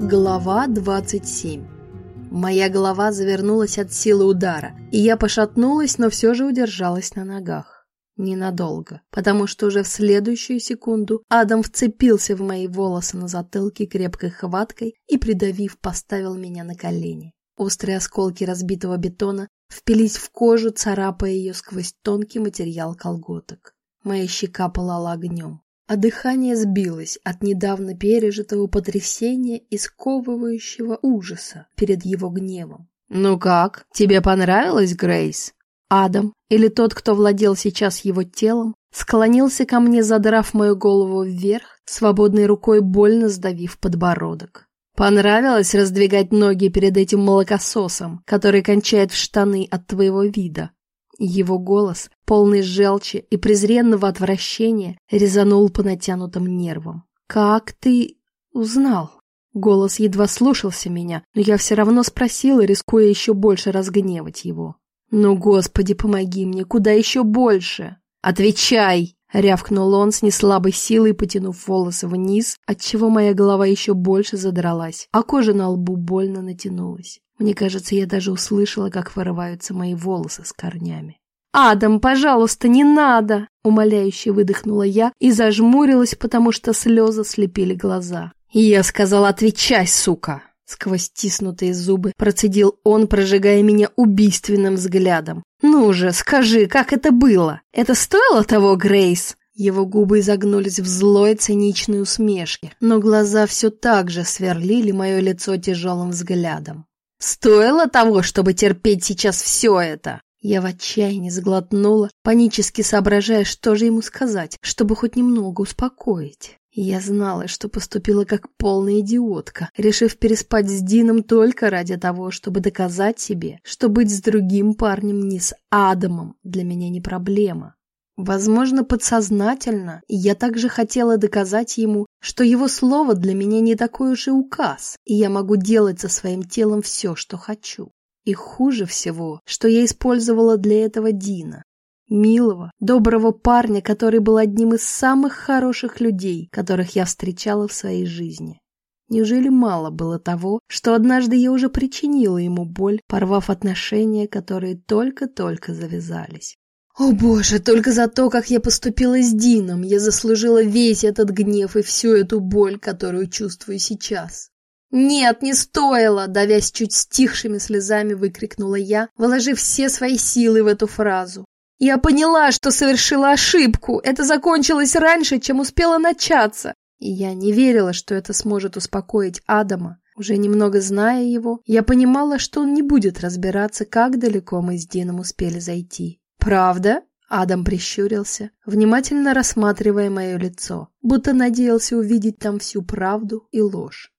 Глава 27 Моя голова завернулась от силы удара, и я пошатнулась, но все же удержалась на ногах. Ненадолго, потому что уже в следующую секунду Адам вцепился в мои волосы на затылке крепкой хваткой и, придавив, поставил меня на колени. Острые осколки разбитого бетона впились в кожу, царапая ее сквозь тонкий материал колготок. Моя щека пылала огнем а дыхание сбилось от недавно пережитого потрясения и сковывающего ужаса перед его гневом. «Ну как, тебе понравилось, Грейс?» Адам, или тот, кто владел сейчас его телом, склонился ко мне, задрав мою голову вверх, свободной рукой больно сдавив подбородок. «Понравилось раздвигать ноги перед этим молокососом, который кончает в штаны от твоего вида?» Его голос, полный желчи и презренного отвращения, резанул по натянутым нервам. «Как ты узнал?» Голос едва слушался меня, но я все равно спросила, рискуя еще больше разгневать его. «Ну, Господи, помоги мне, куда еще больше?» «Отвечай!» — рявкнул он с неслабой силой, потянув волосы вниз, отчего моя голова еще больше задралась, а кожа на лбу больно натянулась. Мне кажется, я даже услышала, как вырываются мои волосы с корнями. «Адам, пожалуйста, не надо!» Умоляюще выдохнула я и зажмурилась, потому что слезы слепили глаза. «Я сказала, отвечай, сука!» Сквозь стиснутые зубы процедил он, прожигая меня убийственным взглядом. «Ну же, скажи, как это было? Это стоило того, Грейс?» Его губы изогнулись в злой циничной усмешке, но глаза все так же сверлили мое лицо тяжелым взглядом. Стоило того, чтобы терпеть сейчас все это. Я в отчаянии сглотнула, панически соображая, что же ему сказать, чтобы хоть немного успокоить. Я знала, что поступила как полная идиотка, решив переспать с Дином только ради того, чтобы доказать себе, что быть с другим парнем не с Адамом для меня не проблема. Возможно, подсознательно, я также хотела доказать ему, что его слово для меня не такой уж и указ, и я могу делать со своим телом все, что хочу. И хуже всего, что я использовала для этого Дина. Милого, доброго парня, который был одним из самых хороших людей, которых я встречала в своей жизни. Неужели мало было того, что однажды я уже причинила ему боль, порвав отношения, которые только-только завязались? О боже, только за то, как я поступила с Дином, я заслужила весь этот гнев и всю эту боль, которую чувствую сейчас. «Нет, не стоило!» — давясь чуть стихшими слезами, выкрикнула я, вложив все свои силы в эту фразу. «Я поняла, что совершила ошибку. Это закончилось раньше, чем успело начаться. И я не верила, что это сможет успокоить Адама. Уже немного зная его, я понимала, что он не будет разбираться, как далеко мы с Дином успели зайти. «Правда?» Адам прищурился, внимательно рассматривая мое лицо, будто надеялся увидеть там всю правду и ложь.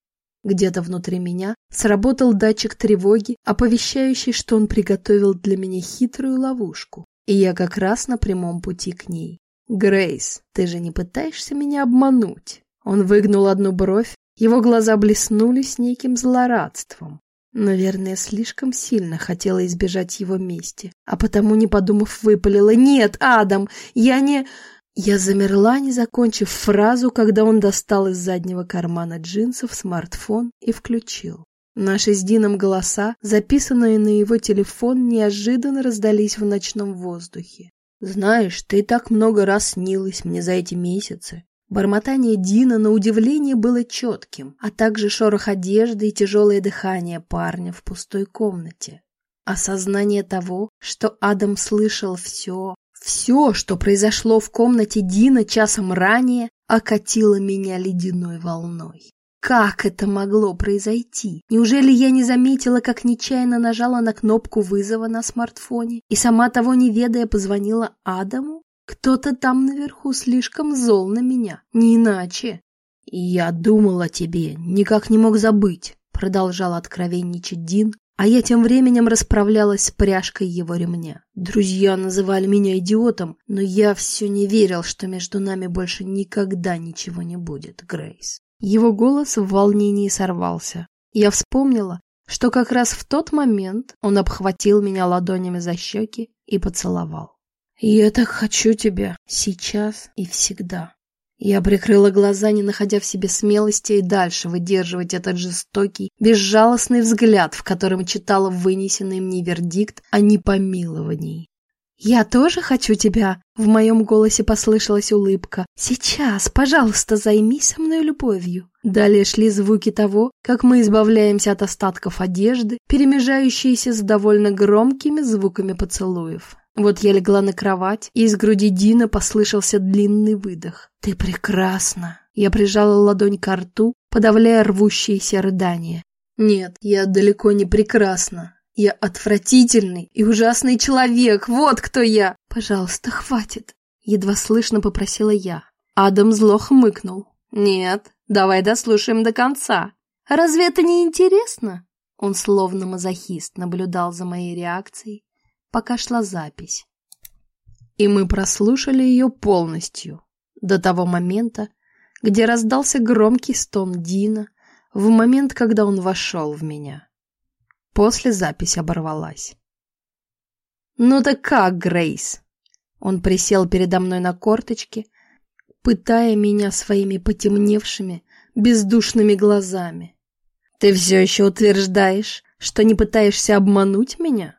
Где-то внутри меня сработал датчик тревоги, оповещающий, что он приготовил для меня хитрую ловушку, и я как раз на прямом пути к ней. «Грейс, ты же не пытаешься меня обмануть?» Он выгнул одну бровь, его глаза блеснули с неким злорадством. Наверное, слишком сильно хотела избежать его мести, а потому, не подумав, выпалила «Нет, Адам, я не...» Я замерла, не закончив фразу, когда он достал из заднего кармана джинсов смартфон и включил. Наши с Дином голоса, записанные на его телефон, неожиданно раздались в ночном воздухе. «Знаешь, ты так много раз снилась мне за эти месяцы. Бормотание Дина на удивление было четким, а также шорох одежды и тяжелое дыхание парня в пустой комнате. Осознание того, что Адам слышал все, все, что произошло в комнате Дина часом ранее, окатило меня ледяной волной. Как это могло произойти? Неужели я не заметила, как нечаянно нажала на кнопку вызова на смартфоне и сама того не ведая позвонила Адаму? Кто-то там наверху слишком зол на меня, не иначе. Я думал о тебе, никак не мог забыть, продолжал откровенничать Дин, а я тем временем расправлялась с пряжкой его ремня. Друзья называли меня идиотом, но я все не верил, что между нами больше никогда ничего не будет, Грейс. Его голос в волнении сорвался. Я вспомнила, что как раз в тот момент он обхватил меня ладонями за щеки и поцеловал. «Я так хочу тебя сейчас и всегда». Я прикрыла глаза, не находя в себе смелости и дальше выдерживать этот жестокий, безжалостный взгляд, в котором читала вынесенный мне вердикт о непомиловании. «Я тоже хочу тебя!» — в моем голосе послышалась улыбка. «Сейчас, пожалуйста, займись со мной любовью!» Далее шли звуки того, как мы избавляемся от остатков одежды, перемежающиеся с довольно громкими звуками поцелуев. Вот я легла на кровать, и из груди Дина послышался длинный выдох. «Ты прекрасна!» Я прижала ладонь к рту, подавляя рвущиеся рыдания. «Нет, я далеко не прекрасна. Я отвратительный и ужасный человек, вот кто я! Пожалуйста, хватит!» Едва слышно попросила я. Адам зло хмыкнул. «Нет, давай дослушаем до конца. Разве это не интересно?» Он словно мазохист наблюдал за моей реакцией, пока шла запись. И мы прослушали ее полностью, до того момента, где раздался громкий стон Дина в момент, когда он вошел в меня. После запись оборвалась. «Ну так как, Грейс?» Он присел передо мной на корточки, пытая меня своими потемневшими, бездушными глазами. «Ты все еще утверждаешь, что не пытаешься обмануть меня?»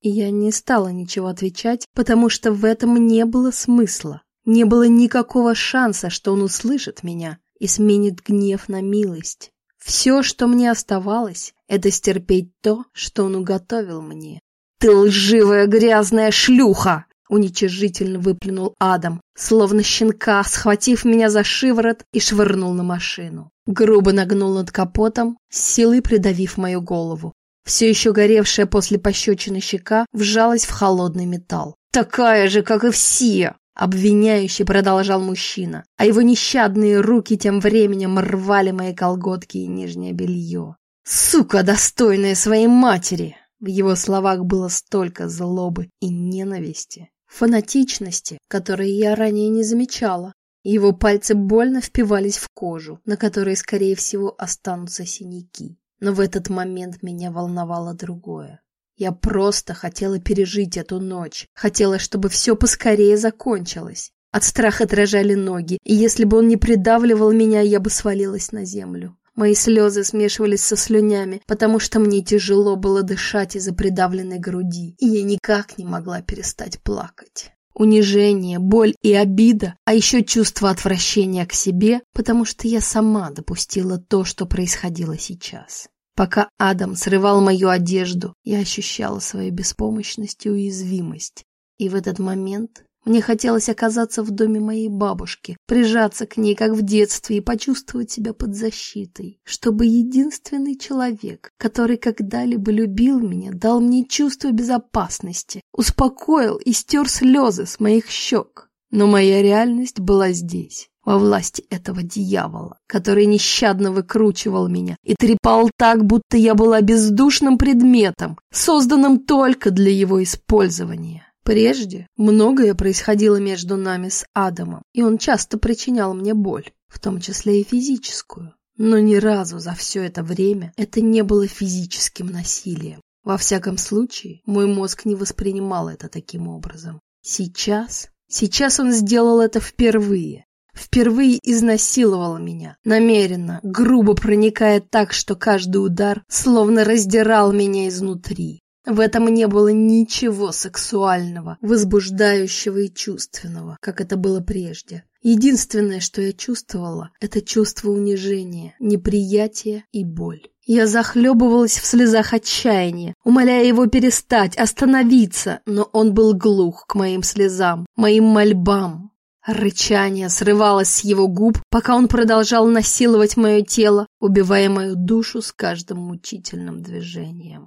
И я не стала ничего отвечать, потому что в этом не было смысла. Не было никакого шанса, что он услышит меня и сменит гнев на милость. Все, что мне оставалось, это стерпеть то, что он уготовил мне. «Ты лживая грязная шлюха!» Уничижительно выплюнул Адам, словно щенка, схватив меня за шиворот и швырнул на машину. Грубо нагнул над капотом, с силой придавив мою голову. Все еще горевшая после пощечины щека вжалась в холодный металл. «Такая же, как и все!» Обвиняющий продолжал мужчина, а его нещадные руки тем временем рвали мои колготки и нижнее белье. «Сука, достойная своей матери!» В его словах было столько злобы и ненависти, фанатичности, которые я ранее не замечала. Его пальцы больно впивались в кожу, на которой, скорее всего, останутся синяки. Но в этот момент меня волновало другое. Я просто хотела пережить эту ночь, хотела, чтобы все поскорее закончилось. От страха дрожали ноги, и если бы он не придавливал меня, я бы свалилась на землю. Мои слезы смешивались со слюнями, потому что мне тяжело было дышать из-за придавленной груди, и я никак не могла перестать плакать. Унижение, боль и обида, а еще чувство отвращения к себе, потому что я сама допустила то, что происходило сейчас. Пока Адам срывал мою одежду, я ощущала свою беспомощность и уязвимость. И в этот момент мне хотелось оказаться в доме моей бабушки, прижаться к ней, как в детстве, и почувствовать себя под защитой, чтобы единственный человек, который когда-либо любил меня, дал мне чувство безопасности, успокоил и стер слезы с моих щек. Но моя реальность была здесь, во власти этого дьявола, который нещадно выкручивал меня и трепал так, будто я была бездушным предметом, созданным только для его использования. Прежде многое происходило между нами с Адамом, и он часто причинял мне боль, в том числе и физическую. Но ни разу за все это время это не было физическим насилием. Во всяком случае, мой мозг не воспринимал это таким образом. Сейчас, сейчас он сделал это впервые. Впервые изнасиловал меня, намеренно, грубо проникая так, что каждый удар словно раздирал меня изнутри. В этом не было ничего сексуального, возбуждающего и чувственного, как это было прежде. Единственное, что я чувствовала, это чувство унижения, неприятия и боль. Я захлебывалась в слезах отчаяния, умоляя его перестать, остановиться, но он был глух к моим слезам, моим мольбам. Рычание срывалось с его губ, пока он продолжал насиловать мое тело, убивая мою душу с каждым мучительным движением.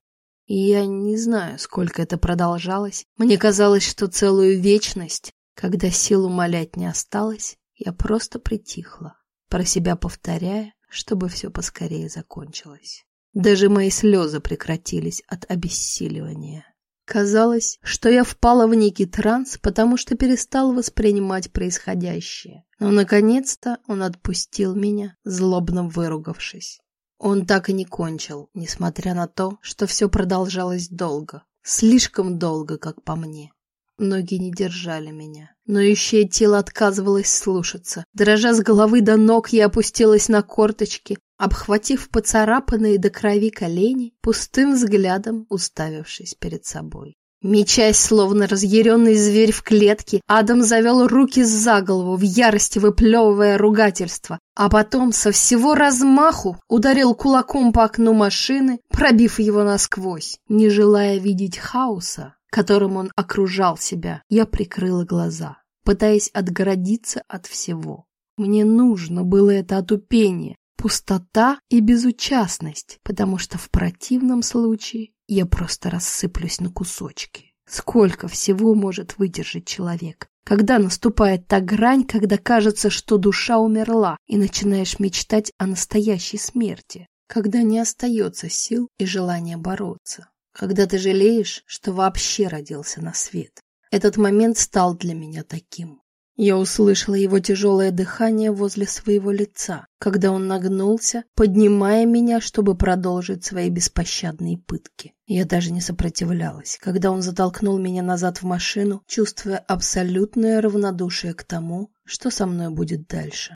Я не знаю, сколько это продолжалось. Мне казалось, что целую вечность, когда сил умолять не осталось, я просто притихла, про себя повторяя, чтобы все поскорее закончилось. Даже мои слезы прекратились от обессиливания. Казалось, что я впала в некий транс, потому что перестал воспринимать происходящее. Но, наконец-то, он отпустил меня, злобно выругавшись. Он так и не кончил, несмотря на то, что все продолжалось долго. Слишком долго, как по мне. Ноги не держали меня. Ноющее тело отказывалось слушаться. Дрожа с головы до ног, я опустилась на корточки, обхватив поцарапанные до крови колени, пустым взглядом уставившись перед собой. Мечась, словно разъяренный зверь в клетке, Адам завел руки за голову, в ярости выплевывая ругательство, а потом со всего размаху ударил кулаком по окну машины, пробив его насквозь. Не желая видеть хаоса, которым он окружал себя, я прикрыла глаза, пытаясь отгородиться от всего. Мне нужно было это отупение, пустота и безучастность, потому что в противном случае я просто рассыплюсь на кусочки. Сколько всего может выдержать человек? Когда наступает та грань, когда кажется, что душа умерла, и начинаешь мечтать о настоящей смерти? Когда не остается сил и желания бороться? Когда ты жалеешь, что вообще родился на свет? Этот момент стал для меня таким. Я услышала его тяжелое дыхание возле своего лица, когда он нагнулся, поднимая меня, чтобы продолжить свои беспощадные пытки. Я даже не сопротивлялась, когда он затолкнул меня назад в машину, чувствуя абсолютное равнодушие к тому, что со мной будет дальше.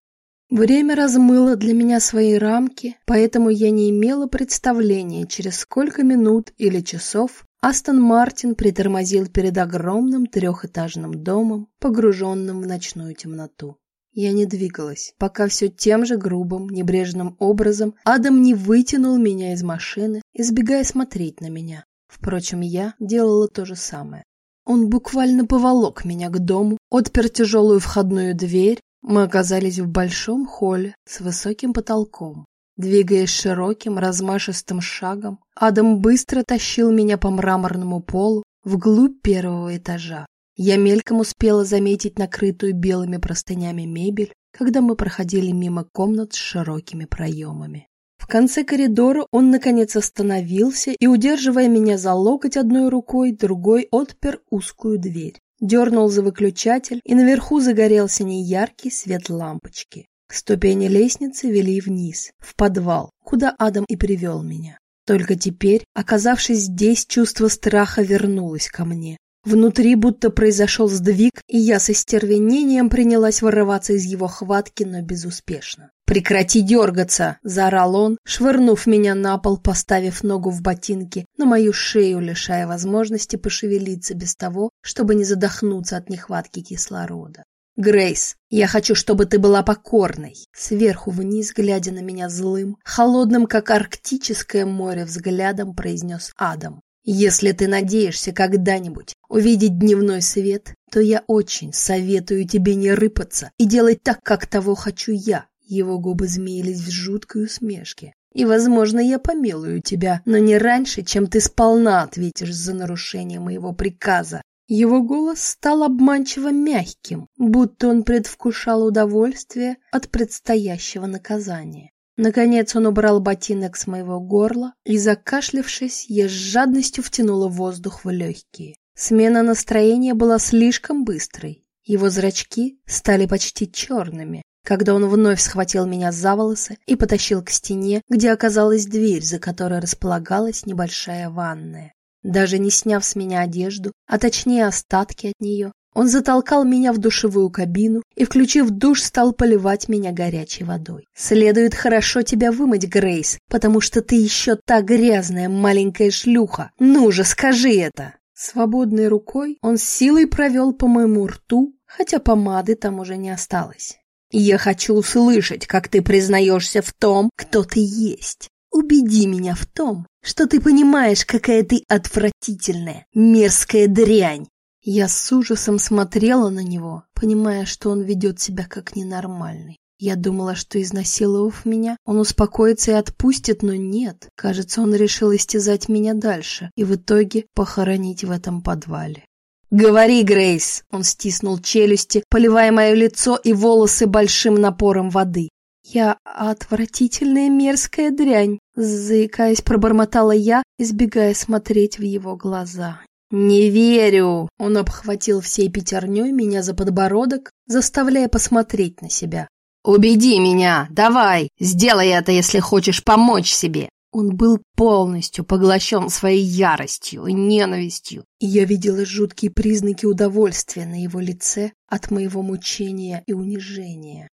Время размыло для меня свои рамки, поэтому я не имела представления, через сколько минут или часов Астон Мартин притормозил перед огромным трехэтажным домом, погруженным в ночную темноту. Я не двигалась, пока все тем же грубым, небрежным образом Адам не вытянул меня из машины, избегая смотреть на меня. Впрочем, я делала то же самое. Он буквально поволок меня к дому, отпер тяжелую входную дверь. Мы оказались в большом холле с высоким потолком. Двигаясь широким, размашистым шагом, Адам быстро тащил меня по мраморному полу вглубь первого этажа. Я мельком успела заметить накрытую белыми простынями мебель, когда мы проходили мимо комнат с широкими проемами. В конце коридора он, наконец, остановился и, удерживая меня за локоть одной рукой, другой отпер узкую дверь. Дернул за выключатель, и наверху загорелся неяркий свет лампочки. Ступени лестницы вели вниз, в подвал, куда Адам и привел меня. Только теперь, оказавшись здесь, чувство страха вернулось ко мне. Внутри будто произошел сдвиг, и я со стервенением принялась вырываться из его хватки, но безуспешно. «Прекрати дергаться!» – заорал он, швырнув меня на пол, поставив ногу в ботинки на мою шею, лишая возможности пошевелиться без того, чтобы не задохнуться от нехватки кислорода. Грейс, я хочу, чтобы ты была покорной. Сверху вниз, глядя на меня злым, холодным, как арктическое море, взглядом произнес Адам. Если ты надеешься когда-нибудь увидеть дневной свет, то я очень советую тебе не рыпаться и делать так, как того хочу я. Его губы змеились в жуткой усмешке. И, возможно, я помилую тебя, но не раньше, чем ты сполна ответишь за нарушение моего приказа. Его голос стал обманчиво мягким, будто он предвкушал удовольствие от предстоящего наказания. Наконец он убрал ботинок с моего горла, и, закашлявшись, я с жадностью втянула воздух в легкие. Смена настроения была слишком быстрой. Его зрачки стали почти черными, когда он вновь схватил меня за волосы и потащил к стене, где оказалась дверь, за которой располагалась небольшая ванная. Даже не сняв с меня одежду, а точнее остатки от нее, он затолкал меня в душевую кабину и, включив душ, стал поливать меня горячей водой. «Следует хорошо тебя вымыть, Грейс, потому что ты еще та грязная маленькая шлюха. Ну же, скажи это!» Свободной рукой он с силой провел по моему рту, хотя помады там уже не осталось. «Я хочу услышать, как ты признаешься в том, кто ты есть. Убеди меня в том, что ты понимаешь, какая ты отвратительная, мерзкая дрянь. Я с ужасом смотрела на него, понимая, что он ведет себя как ненормальный. Я думала, что, изнасиловав меня, он успокоится и отпустит, но нет. Кажется, он решил истязать меня дальше и в итоге похоронить в этом подвале. «Говори, Грейс!» Он стиснул челюсти, поливая мое лицо и волосы большим напором воды. «Я отвратительная мерзкая дрянь», — заикаясь, пробормотала я, избегая смотреть в его глаза. «Не верю!» Он обхватил всей пятерней меня за подбородок, заставляя посмотреть на себя. «Убеди меня! Давай! Сделай это, если хочешь помочь себе! Он был полностью поглощен своей яростью и ненавистью, и я видела жуткие признаки удовольствия на его лице от моего мучения и унижения.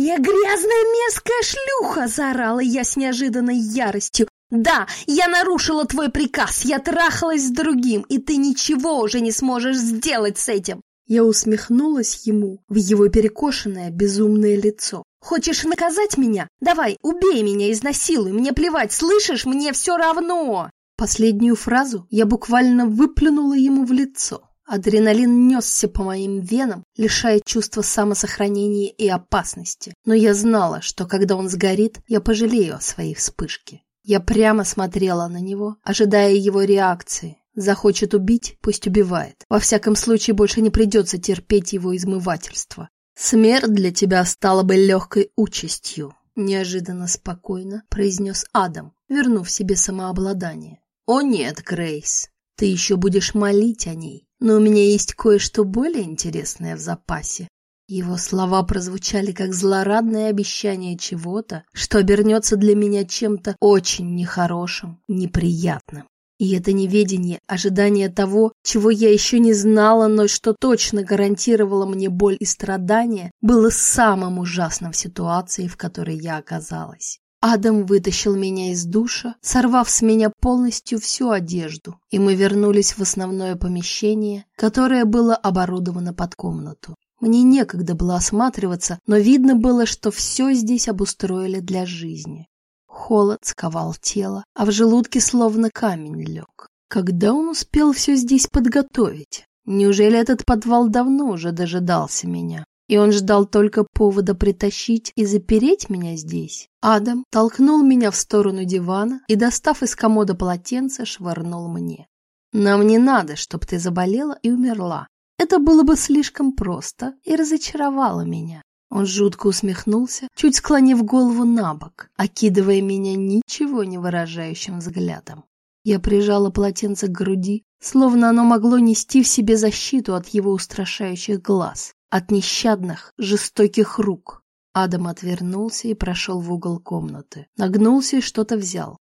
«Я грязная мерзкая шлюха!» – заорала я с неожиданной яростью. «Да, я нарушила твой приказ, я трахалась с другим, и ты ничего уже не сможешь сделать с этим!» Я усмехнулась ему в его перекошенное безумное лицо. Хочешь наказать меня? Давай, убей меня, изнасилуй, мне плевать, слышишь, мне все равно!» Последнюю фразу я буквально выплюнула ему в лицо. Адреналин несся по моим венам, лишая чувства самосохранения и опасности. Но я знала, что когда он сгорит, я пожалею о своей вспышке. Я прямо смотрела на него, ожидая его реакции. Захочет убить, пусть убивает. Во всяком случае, больше не придется терпеть его измывательство. «Смерть для тебя стала бы легкой участью», — неожиданно спокойно произнес Адам, вернув себе самообладание. «О нет, Грейс, ты еще будешь молить о ней, но у меня есть кое-что более интересное в запасе». Его слова прозвучали как злорадное обещание чего-то, что обернется для меня чем-то очень нехорошим, неприятным. И это неведение, ожидание того, чего я еще не знала, но что точно гарантировало мне боль и страдания, было самым ужасным в ситуации, в которой я оказалась. Адам вытащил меня из душа, сорвав с меня полностью всю одежду, и мы вернулись в основное помещение, которое было оборудовано под комнату. Мне некогда было осматриваться, но видно было, что все здесь обустроили для жизни. Холод сковал тело, а в желудке словно камень лег. Когда он успел все здесь подготовить? Неужели этот подвал давно уже дожидался меня? И он ждал только повода притащить и запереть меня здесь. Адам толкнул меня в сторону дивана и, достав из комода полотенце, швырнул мне. «Нам не надо, чтобы ты заболела и умерла. Это было бы слишком просто и разочаровало меня. Он жутко усмехнулся, чуть склонив голову на бок, окидывая меня ничего не выражающим взглядом. Я прижала полотенце к груди, словно оно могло нести в себе защиту от его устрашающих глаз, от нещадных, жестоких рук. Адам отвернулся и прошел в угол комнаты, нагнулся и что-то взял.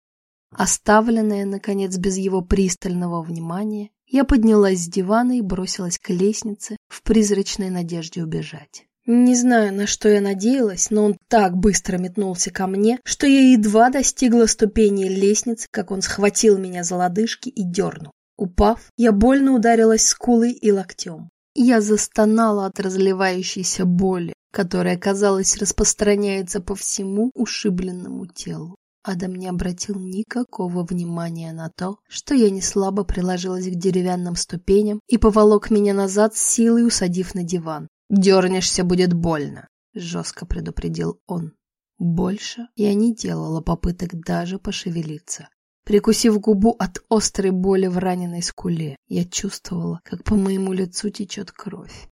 Оставленная, наконец, без его пристального внимания, я поднялась с дивана и бросилась к лестнице в призрачной надежде убежать. Не знаю, на что я надеялась, но он так быстро метнулся ко мне, что я едва достигла ступени лестницы, как он схватил меня за лодыжки и дернул. Упав, я больно ударилась скулой и локтем. Я застонала от разливающейся боли, которая, казалось, распространяется по всему ушибленному телу. Адам не обратил никакого внимания на то, что я не слабо приложилась к деревянным ступеням и поволок меня назад силой усадив на диван. «Дернешься, будет больно», — жестко предупредил он. Больше я не делала попыток даже пошевелиться. Прикусив губу от острой боли в раненой скуле, я чувствовала, как по моему лицу течет кровь.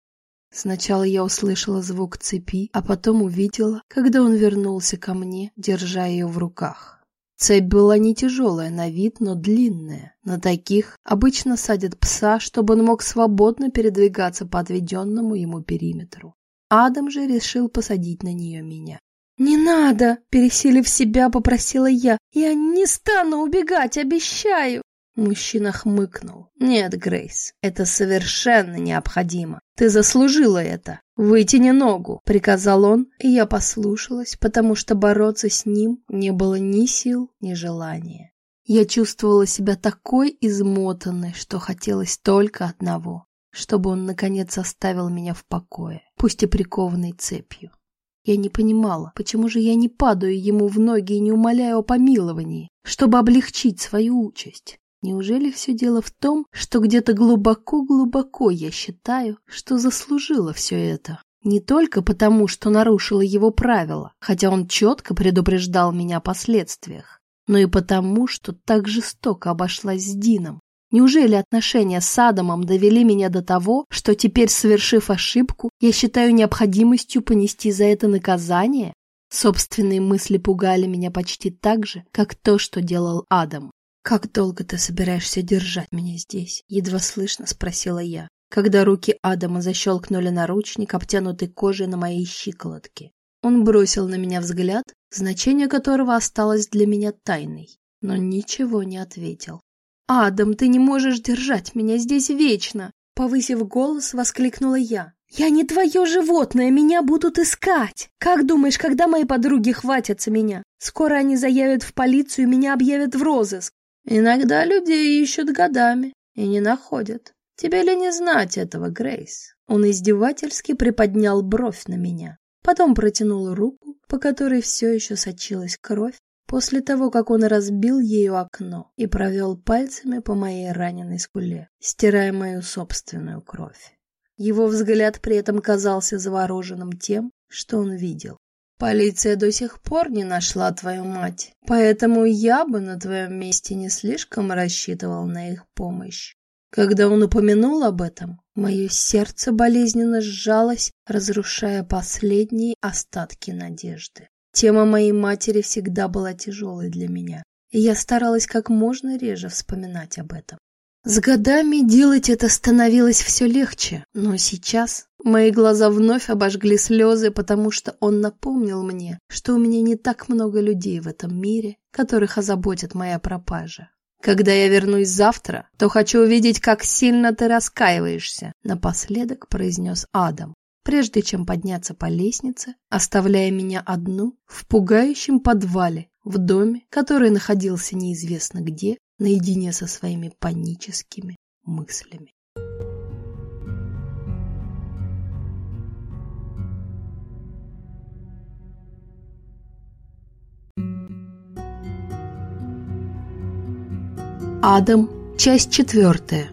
Сначала я услышала звук цепи, а потом увидела, когда он вернулся ко мне, держа ее в руках. Цепь была не тяжелая на вид, но длинная. На таких обычно садят пса, чтобы он мог свободно передвигаться по отведенному ему периметру. Адам же решил посадить на нее меня. «Не надо!» – пересилив себя, попросила я. «Я не стану убегать, обещаю!» Мужчина хмыкнул. «Нет, Грейс, это совершенно необходимо. Ты заслужила это. Вытяни ногу», — приказал он, и я послушалась, потому что бороться с ним не было ни сил, ни желания. Я чувствовала себя такой измотанной, что хотелось только одного — чтобы он, наконец, оставил меня в покое, пусть и прикованной цепью. Я не понимала, почему же я не падаю ему в ноги и не умоляю о помиловании, чтобы облегчить свою участь. Неужели все дело в том, что где-то глубоко-глубоко я считаю, что заслужила все это? Не только потому, что нарушила его правила, хотя он четко предупреждал меня о последствиях, но и потому, что так жестоко обошлась с Дином. Неужели отношения с Адамом довели меня до того, что теперь, совершив ошибку, я считаю необходимостью понести за это наказание? Собственные мысли пугали меня почти так же, как то, что делал Адам. «Как долго ты собираешься держать меня здесь?» — едва слышно спросила я, когда руки Адама защелкнули наручник, обтянутый кожей на моей щиколотке. Он бросил на меня взгляд, значение которого осталось для меня тайной, но ничего не ответил. «Адам, ты не можешь держать меня здесь вечно!» Повысив голос, воскликнула я. «Я не твое животное, меня будут искать! Как думаешь, когда мои подруги хватятся меня? Скоро они заявят в полицию и меня объявят в розыск. Иногда людей ищут годами и не находят. Тебе ли не знать этого, Грейс?» Он издевательски приподнял бровь на меня. Потом протянул руку, по которой все еще сочилась кровь, после того, как он разбил ею окно и провел пальцами по моей раненой скуле, стирая мою собственную кровь. Его взгляд при этом казался завороженным тем, что он видел. Полиция до сих пор не нашла твою мать, поэтому я бы на твоем месте не слишком рассчитывал на их помощь. Когда он упомянул об этом, мое сердце болезненно сжалось, разрушая последние остатки надежды. Тема моей матери всегда была тяжелой для меня, и я старалась как можно реже вспоминать об этом. С годами делать это становилось все легче, но сейчас мои глаза вновь обожгли слезы, потому что он напомнил мне, что у меня не так много людей в этом мире, которых озаботит моя пропажа. Когда я вернусь завтра, то хочу увидеть, как сильно ты раскаиваешься, напоследок произнес Адам, прежде чем подняться по лестнице, оставляя меня одну в пугающем подвале в доме, который находился неизвестно где, наедине со своими паническими мыслями. Адам, часть четвертая.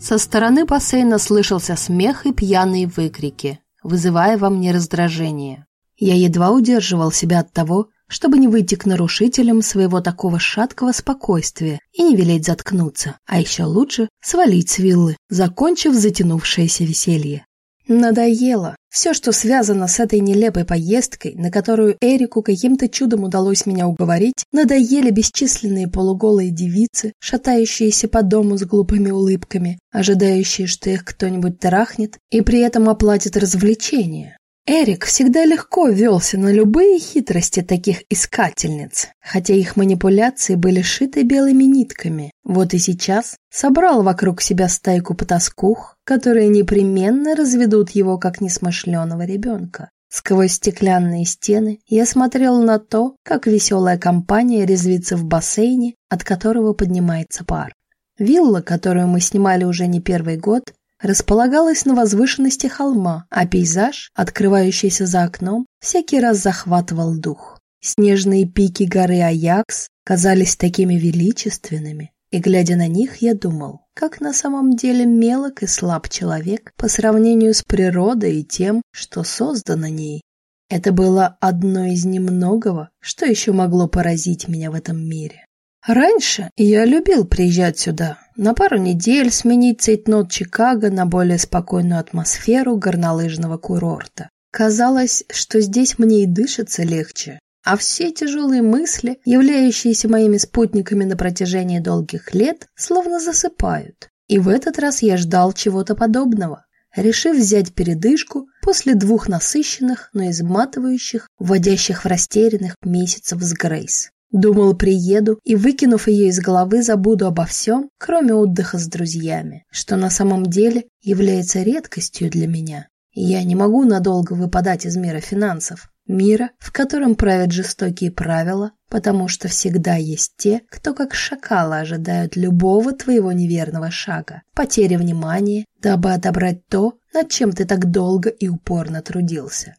Со стороны бассейна слышался смех и пьяные выкрики, вызывая во мне раздражение. Я едва удерживал себя от того, чтобы не выйти к нарушителям своего такого шаткого спокойствия и не велеть заткнуться, а еще лучше свалить с виллы, закончив затянувшееся веселье. Надоело. Все, что связано с этой нелепой поездкой, на которую Эрику каким-то чудом удалось меня уговорить, надоели бесчисленные полуголые девицы, шатающиеся по дому с глупыми улыбками, ожидающие, что их кто-нибудь трахнет и при этом оплатит развлечения. Эрик всегда легко велся на любые хитрости таких искательниц, хотя их манипуляции были шиты белыми нитками. Вот и сейчас собрал вокруг себя стайку потаскух, которые непременно разведут его как несмышленого ребенка. Сквозь стеклянные стены я смотрел на то, как веселая компания резвится в бассейне, от которого поднимается пар. Вилла, которую мы снимали уже не первый год, располагалась на возвышенности холма, а пейзаж, открывающийся за окном, всякий раз захватывал дух. Снежные пики горы Аякс казались такими величественными, и, глядя на них, я думал, как на самом деле мелок и слаб человек по сравнению с природой и тем, что создано ней. Это было одно из немногого, что еще могло поразить меня в этом мире. Раньше я любил приезжать сюда, на пару недель сменить цейтнот Чикаго на более спокойную атмосферу горнолыжного курорта. Казалось, что здесь мне и дышится легче, а все тяжелые мысли, являющиеся моими спутниками на протяжении долгих лет, словно засыпают. И в этот раз я ждал чего-то подобного, решив взять передышку после двух насыщенных, но изматывающих, вводящих в растерянных месяцев с Грейс. Думал, приеду и, выкинув ее из головы, забуду обо всем, кроме отдыха с друзьями, что на самом деле является редкостью для меня. Я не могу надолго выпадать из мира финансов, мира, в котором правят жестокие правила, потому что всегда есть те, кто как шакалы ожидают любого твоего неверного шага, потери внимания, дабы отобрать то, над чем ты так долго и упорно трудился.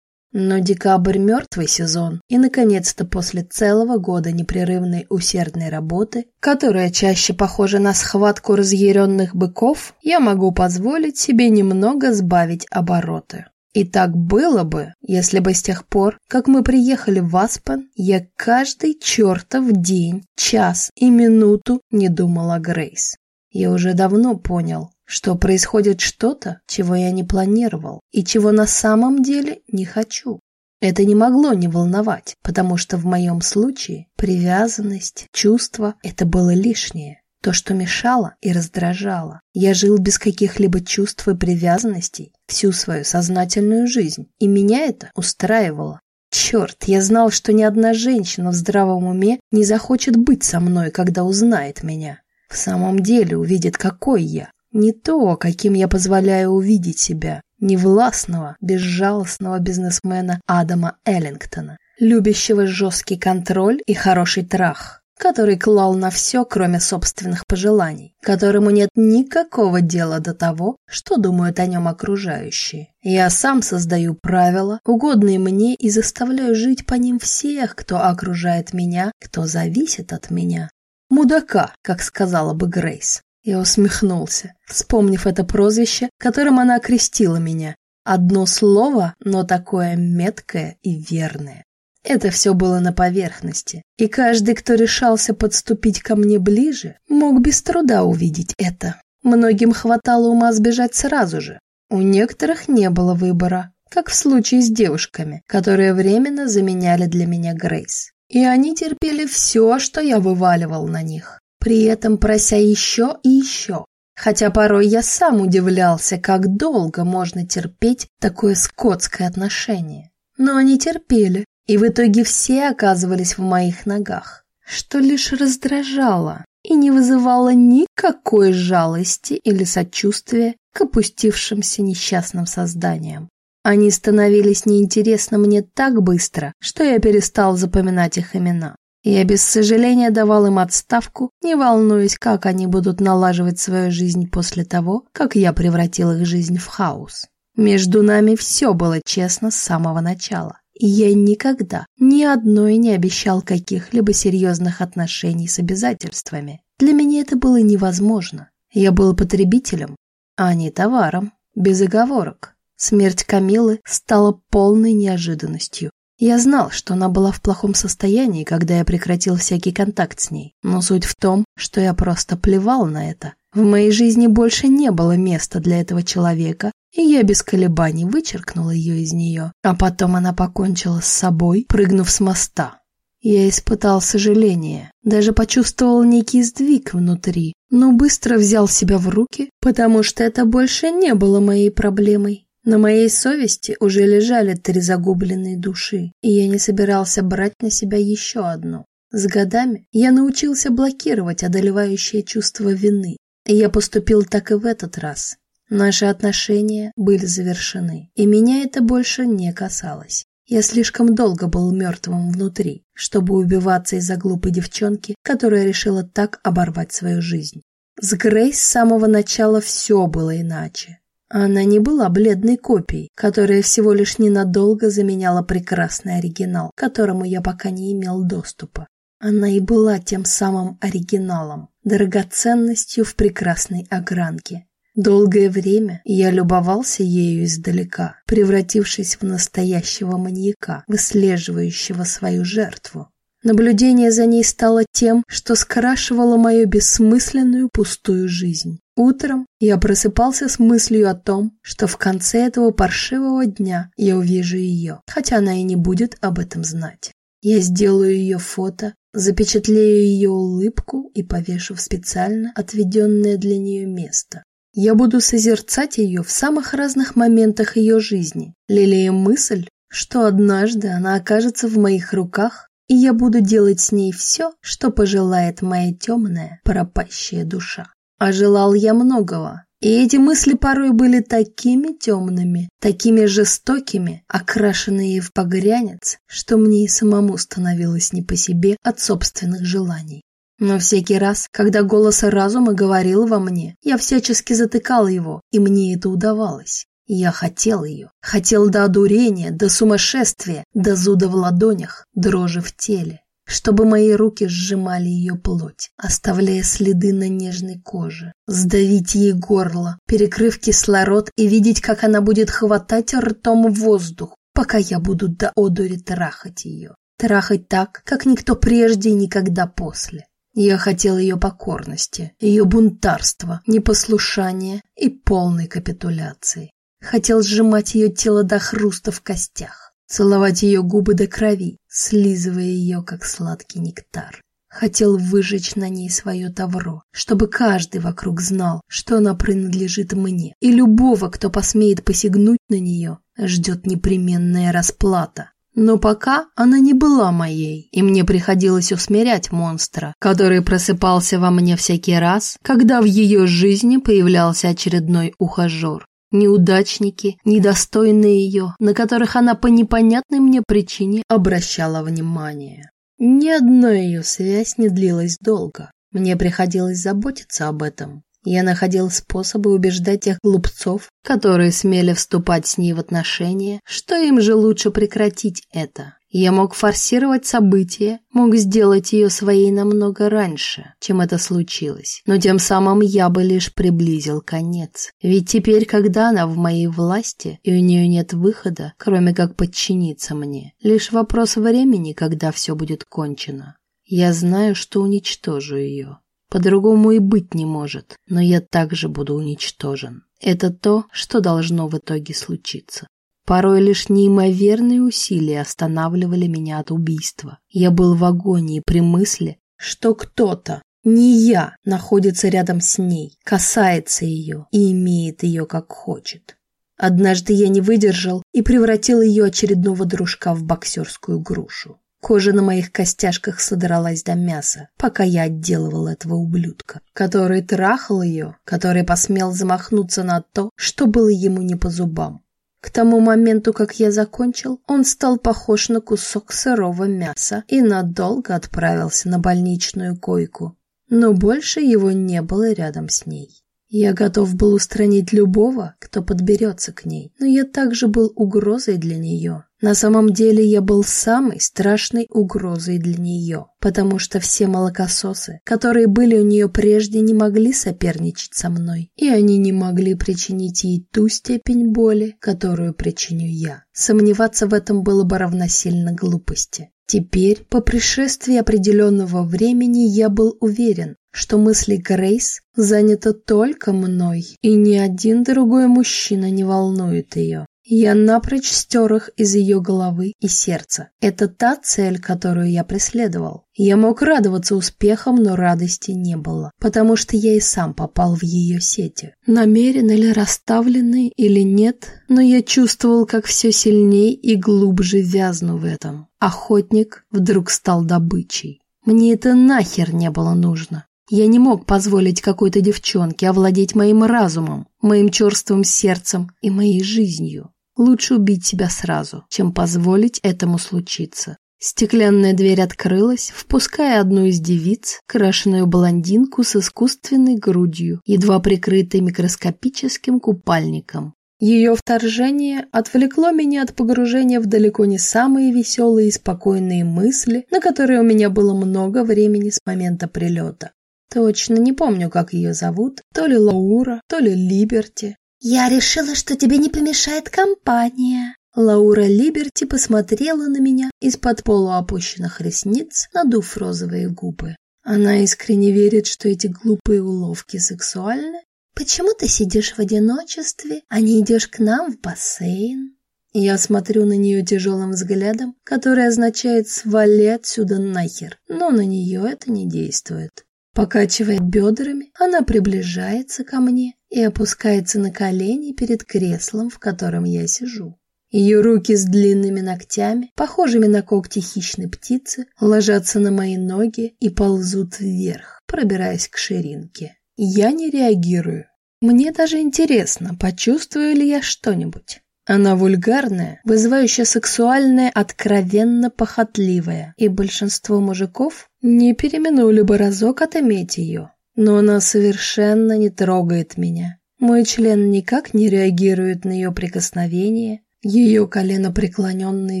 Но декабрь – мертвый сезон, и, наконец-то, после целого года непрерывной усердной работы, которая чаще похожа на схватку разъяренных быков, я могу позволить себе немного сбавить обороты. И так было бы, если бы с тех пор, как мы приехали в Аспен, я каждый чертов день, час и минуту не думал о Грейс. Я уже давно понял, что происходит что-то, чего я не планировал и чего на самом деле не хочу. Это не могло не волновать, потому что в моем случае привязанность, чувство – это было лишнее. То, что мешало и раздражало. Я жил без каких-либо чувств и привязанностей всю свою сознательную жизнь, и меня это устраивало. Черт, я знал, что ни одна женщина в здравом уме не захочет быть со мной, когда узнает меня. В самом деле увидит, какой я. Не то, каким я позволяю увидеть себя. Невластного, безжалостного бизнесмена Адама Эллингтона, любящего жесткий контроль и хороший трах, который клал на все, кроме собственных пожеланий, которому нет никакого дела до того, что думают о нем окружающие. Я сам создаю правила, угодные мне, и заставляю жить по ним всех, кто окружает меня, кто зависит от меня. Мудака, как сказала бы Грейс. Я усмехнулся, вспомнив это прозвище, которым она окрестила меня. Одно слово, но такое меткое и верное. Это все было на поверхности, и каждый, кто решался подступить ко мне ближе, мог без труда увидеть это. Многим хватало ума сбежать сразу же. У некоторых не было выбора, как в случае с девушками, которые временно заменяли для меня Грейс. И они терпели все, что я вываливал на них, при этом прося еще и еще. Хотя порой я сам удивлялся, как долго можно терпеть такое скотское отношение. Но они терпели, и в итоге все оказывались в моих ногах, что лишь раздражало и не вызывало никакой жалости или сочувствия к опустившимся несчастным созданиям. Они становились неинтересны мне так быстро, что я перестал запоминать их имена. Я без сожаления давал им отставку, не волнуясь, как они будут налаживать свою жизнь после того, как я превратил их жизнь в хаос. Между нами все было честно с самого начала. И я никогда ни одной не обещал каких-либо серьезных отношений с обязательствами. Для меня это было невозможно. Я был потребителем, а не товаром, без оговорок. Смерть Камилы стала полной неожиданностью. Я знал, что она была в плохом состоянии, когда я прекратил всякий контакт с ней, но суть в том, что я просто плевал на это. В моей жизни больше не было места для этого человека, и я без колебаний вычеркнула ее из нее. А потом она покончила с собой, прыгнув с моста. Я испытал сожаление, даже почувствовал некий сдвиг внутри, но быстро взял себя в руки, потому что это больше не было моей проблемой. На моей совести уже лежали три загубленные души, и я не собирался брать на себя еще одну. С годами я научился блокировать одолевающее чувство вины, и я поступил так и в этот раз. Наши отношения были завершены, и меня это больше не касалось. Я слишком долго был мертвым внутри, чтобы убиваться из-за глупой девчонки, которая решила так оборвать свою жизнь. С Грейс с самого начала все было иначе. Она не была бледной копией, которая всего лишь ненадолго заменяла прекрасный оригинал, к которому я пока не имел доступа. Она и была тем самым оригиналом, драгоценностью в прекрасной огранке, Долгое время я любовался ею издалека, превратившись в настоящего маньяка, выслеживающего свою жертву. Наблюдение за ней стало тем, что скрашивало мою бессмысленную пустую жизнь. Утром я просыпался с мыслью о том, что в конце этого паршивого дня я увижу ее, хотя она и не будет об этом знать. Я сделаю ее фото, запечатлею ее улыбку и повешу в специально отведенное для нее место. Я буду созерцать ее в самых разных моментах ее жизни, лелея мысль, что однажды она окажется в моих руках, и я буду делать с ней все, что пожелает моя темная, пропащая душа. А желал я многого, и эти мысли порой были такими темными, такими жестокими, окрашенные в погрянец, что мне и самому становилось не по себе от собственных желаний. Но всякий раз, когда голос разума говорил во мне, я всячески затыкал его, и мне это удавалось. Я хотел ее. Хотел до одурения, до сумасшествия, до зуда в ладонях, дрожи в теле. Чтобы мои руки сжимали ее плоть, оставляя следы на нежной коже. Сдавить ей горло, перекрыв кислород и видеть, как она будет хватать ртом воздух, пока я буду до одури трахать ее. Трахать так, как никто прежде и никогда после. Я хотел ее покорности, ее бунтарства, непослушания и полной капитуляции. Хотел сжимать ее тело до хруста в костях, целовать ее губы до крови, слизывая ее, как сладкий нектар. Хотел выжечь на ней свое тавро, чтобы каждый вокруг знал, что она принадлежит мне, и любого, кто посмеет посягнуть на нее, ждет непременная расплата. Но пока она не была моей, и мне приходилось усмирять монстра, который просыпался во мне всякий раз, когда в ее жизни появлялся очередной ухажер. Неудачники, недостойные ее, на которых она по непонятной мне причине обращала внимание. Ни одна ее связь не длилась долго. Мне приходилось заботиться об этом. Я находил способы убеждать тех глупцов, которые смели вступать с ней в отношения, что им же лучше прекратить это. Я мог форсировать события, мог сделать ее своей намного раньше, чем это случилось. Но тем самым я бы лишь приблизил конец. Ведь теперь, когда она в моей власти, и у нее нет выхода, кроме как подчиниться мне, лишь вопрос времени, когда все будет кончено. Я знаю, что уничтожу ее. По-другому и быть не может, но я также буду уничтожен. Это то, что должно в итоге случиться. Порой лишь неимоверные усилия останавливали меня от убийства. Я был в агонии при мысли, что кто-то, не я, находится рядом с ней, касается ее и имеет ее как хочет. Однажды я не выдержал и превратил ее очередного дружка в боксерскую грушу. Кожа на моих костяшках содралась до мяса, пока я отделывал этого ублюдка, который трахал ее, который посмел замахнуться на то, что было ему не по зубам. К тому моменту, как я закончил, он стал похож на кусок сырого мяса и надолго отправился на больничную койку. Но больше его не было рядом с ней. Я готов был устранить любого, кто подберется к ней, но я также был угрозой для нее. На самом деле я был самой страшной угрозой для нее, потому что все молокососы, которые были у нее прежде, не могли соперничать со мной, и они не могли причинить ей ту степень боли, которую причиню я. Сомневаться в этом было бы равносильно глупости. Теперь, по пришествии определенного времени, я был уверен, что мысли Грейс заняты только мной, и ни один другой мужчина не волнует ее. Я напрочь стер их из ее головы и сердца. Это та цель, которую я преследовал. Я мог радоваться успехам, но радости не было, потому что я и сам попал в ее сети. Намеренно ли расставленный или нет, но я чувствовал, как все сильнее и глубже вязну в этом. Охотник вдруг стал добычей. Мне это нахер не было нужно. Я не мог позволить какой-то девчонке овладеть моим разумом, моим черствым сердцем и моей жизнью. Лучше убить себя сразу, чем позволить этому случиться. Стеклянная дверь открылась, впуская одну из девиц, крашеную блондинку с искусственной грудью, едва прикрытой микроскопическим купальником. Ее вторжение отвлекло меня от погружения в далеко не самые веселые и спокойные мысли, на которые у меня было много времени с момента прилета. Точно не помню, как ее зовут, то ли Лаура, то ли Либерти. «Я решила, что тебе не помешает компания». Лаура Либерти посмотрела на меня из-под полуопущенных ресниц, надув розовые губы. Она искренне верит, что эти глупые уловки сексуальны. «Почему ты сидишь в одиночестве, а не идешь к нам в бассейн?» Я смотрю на нее тяжелым взглядом, который означает «свали отсюда нахер», но на нее это не действует. Покачивая бедрами, она приближается ко мне и опускается на колени перед креслом, в котором я сижу. Ее руки с длинными ногтями, похожими на когти хищной птицы, ложатся на мои ноги и ползут вверх, пробираясь к ширинке. Я не реагирую. Мне даже интересно, почувствую ли я что-нибудь. Она вульгарная, вызывающая сексуальная, откровенно похотливая, и большинство мужиков не переменули бы разок отыметь ее. Но она совершенно не трогает меня. Мой член никак не реагирует на ее прикосновение, ее коленопреклоненный